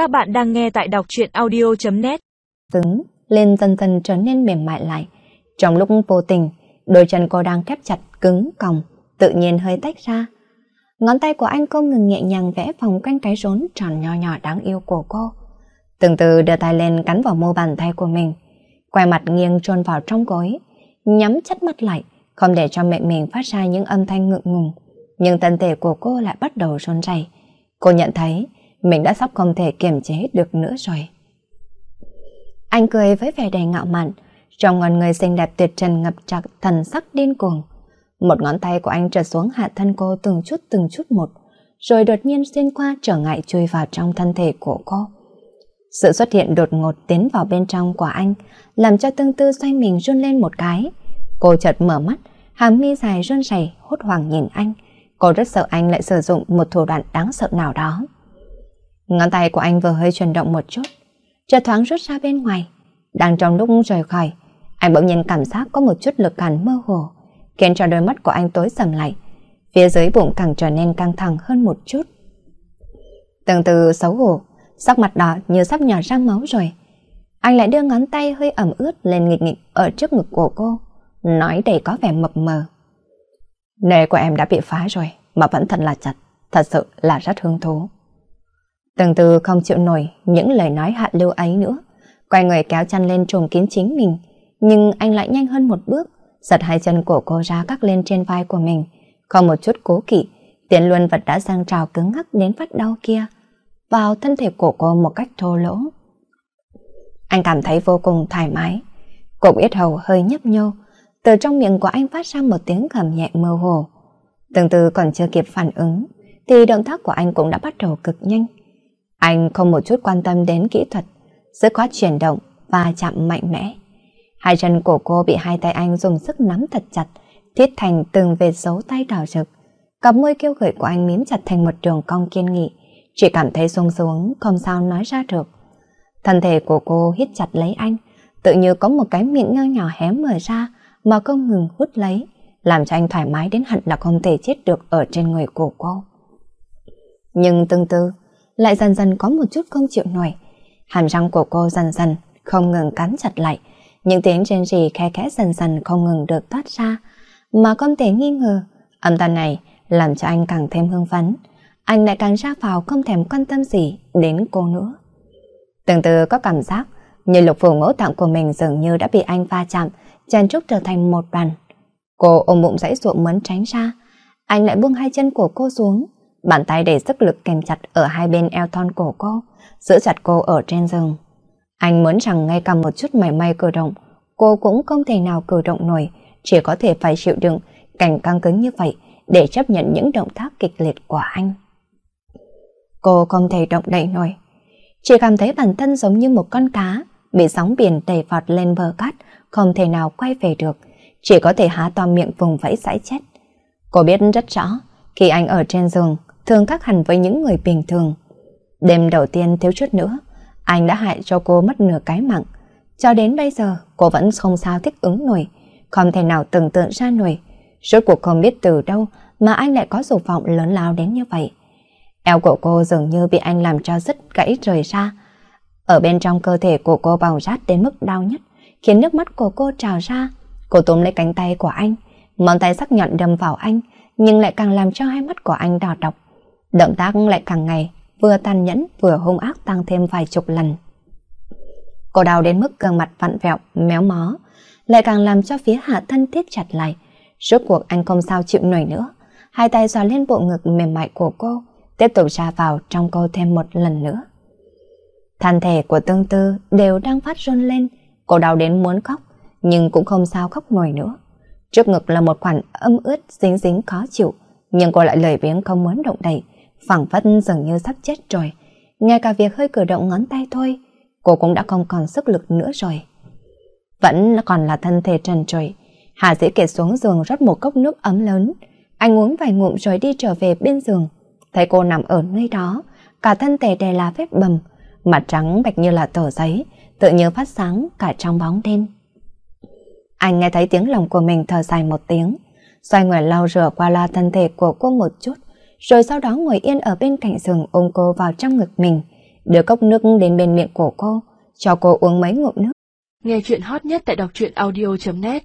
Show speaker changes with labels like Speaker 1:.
Speaker 1: Các bạn đang nghe tại đọc truyện audio.net
Speaker 2: Cứng lên dần dần trở nên mềm mại lại. Trong lúc vô tình, đôi chân cô đang khép chặt, cứng, còng, tự nhiên hơi tách ra. Ngón tay của anh không ngừng nhẹ nhàng vẽ vòng quanh cái rốn tròn nhỏ nhỏ đáng yêu của cô. Từng từ đưa tay lên cắn vào mô bàn tay của mình, quay mặt nghiêng trôn vào trong gối, nhắm chặt mắt lại, không để cho mẹ mình phát ra những âm thanh ngượng ngùng. Nhưng thân thể của cô lại bắt đầu run rẩy. Cô nhận thấy mình đã sắp không thể kiềm chế được nữa rồi. Anh cười với vẻ đầy ngạo mạn, trong ngọn người xinh đẹp tuyệt trần ngập trạc thần sắc điên cuồng. Một ngón tay của anh trượt xuống hạ thân cô từng chút từng chút một, rồi đột nhiên xuyên qua trở ngại chui vào trong thân thể của cô. Sự xuất hiện đột ngột tiến vào bên trong của anh, làm cho tương tư xoay mình run lên một cái. Cô chợt mở mắt, hàm mi dài run rẩy hốt hoảng nhìn anh. Cô rất sợ anh lại sử dụng một thủ đoạn đáng sợ nào đó. Ngón tay của anh vừa hơi chuyển động một chút, chợt thoáng rút ra bên ngoài. Đang trong lúc rời khỏi, anh bỗng nhiên cảm giác có một chút lực cản mơ hồ, khiến cho đôi mắt của anh tối sầm lại. Phía dưới bụng càng trở nên căng thẳng hơn một chút. Từng từ xấu hổ, sắc mặt đỏ như sắp nhỏ ra máu rồi. Anh lại đưa ngón tay hơi ẩm ướt lên nghịch nghịch ở trước ngực của cô, nói đầy có vẻ mập mờ. Nề của em đã bị phá rồi, mà vẫn thật là chặt, thật sự là rất hứng thú. Từng từ không chịu nổi những lời nói hạ lưu ấy nữa, quay người kéo chăn lên trùm kín chính mình, nhưng anh lại nhanh hơn một bước, giật hai chân của cô ra cắt lên trên vai của mình, không một chút cố kỵ, tiến luân vật đã sang trào cứng ngắc đến phát đau kia, vào thân thể của cô một cách thô lỗ. Anh cảm thấy vô cùng thoải mái, cục yết hầu hơi nhấp nhô, từ trong miệng của anh phát ra một tiếng gầm nhẹ mơ hồ. Từng từ còn chưa kịp phản ứng, thì động tác của anh cũng đã bắt đầu cực nhanh. Anh không một chút quan tâm đến kỹ thuật, sức khoát chuyển động và chạm mạnh mẽ. Hai chân của cô bị hai tay anh dùng sức nắm thật chặt, thiết thành từng vệt dấu tay đỏ rực. Cặp môi kêu gợi của anh mím chặt thành một đường cong kiên nghị, chỉ cảm thấy xuống xuống không sao nói ra được. Thân thể của cô hít chặt lấy anh, tự như có một cái miệng nho nhỏ hé mở ra mà không ngừng hút lấy, làm cho anh thoải mái đến hận là không thể chết được ở trên người của cô. Nhưng tương tư, lại dần dần có một chút không chịu nổi. Hàm răng của cô dần dần không ngừng cắn chặt lại, những tiếng rên rỉ khe khẽ dần dần không ngừng được thoát ra, mà không thể nghi ngờ, âm thanh này làm cho anh càng thêm hưng phấn. Anh lại càng ra vào không thèm quan tâm gì đến cô nữa. Từng từ có cảm giác như lục phủ ngũ tạng của mình dường như đã bị anh va chạm, chen trúc trở thành một đoàn. Cô ôm bụng dãy ruộng muốn tránh ra, anh lại buông hai chân của cô xuống, Bàn tay để sức lực kèm chặt ở hai bên eo thon cổ cô, giữ chặt cô ở trên giường. Anh muốn rằng ngay cả một chút mảy may cử động, cô cũng không thể nào cử động nổi, chỉ có thể phải chịu đựng cảnh căng cứng như vậy để chấp nhận những động tác kịch liệt của anh. Cô không thể động đậy nổi, chỉ cảm thấy bản thân giống như một con cá bị sóng biển đẩy vọt lên bờ cát, không thể nào quay về được, chỉ có thể há to miệng vùng vẫy sãi chết. Cô biết rất rõ, khi anh ở trên giường, thường khác hẳn với những người bình thường. Đêm đầu tiên thiếu chút nữa, anh đã hại cho cô mất nửa cái mạng. Cho đến bây giờ, cô vẫn không sao thích ứng nổi, không thể nào tưởng tượng ra nổi. Rốt cuộc không biết từ đâu mà anh lại có dục vọng lớn lao đến như vậy. Eo của cô dường như bị anh làm cho rất gãy rời ra. Ở bên trong cơ thể của cô bào rát đến mức đau nhất, khiến nước mắt của cô trào ra. Cô túm lấy cánh tay của anh, móng tay sắc nhọn đâm vào anh, nhưng lại càng làm cho hai mắt của anh đỏ đọc Động tác lại càng ngày vừa tàn nhẫn vừa hung ác tăng thêm vài chục lần. Cô đau đến mức gương mặt vặn vẹo, méo mó, lại càng làm cho phía hạ thân thiết chặt lại. Rốt cuộc anh không sao chịu nổi nữa. Hai tay xoa lên bộ ngực mềm mại của cô, tiếp tục ra vào trong cô thêm một lần nữa. Thân thể của tương tư đều đang phát run lên, cô đau đến muốn khóc, nhưng cũng không sao khóc nổi nữa. Trước ngực là một khoản âm ướt dính dính khó chịu, nhưng cô lại lời biếng không muốn động đậy, phẳng phất dường như sắp chết rồi. Ngay cả việc hơi cử động ngón tay thôi, cô cũng đã không còn sức lực nữa rồi. Vẫn còn là thân thể trần trụi. Hà dĩ kiệt xuống giường rót một cốc nước ấm lớn. Anh uống vài ngụm rồi đi trở về bên giường. Thấy cô nằm ở nơi đó, cả thân thể đè là vết bầm, mặt trắng bạch như là tờ giấy, tự như phát sáng cả trong bóng đêm. Anh nghe thấy tiếng lòng của mình thở dài một tiếng, xoay người lau rửa qua la thân thể của cô một chút, rồi sau đó ngồi yên ở bên cạnh giường ôm cô vào trong ngực mình, đưa cốc nước đến bên miệng của cô, cho cô uống mấy ngụm nước.
Speaker 3: Nghe chuyện hot nhất tại đọc truyện audio.net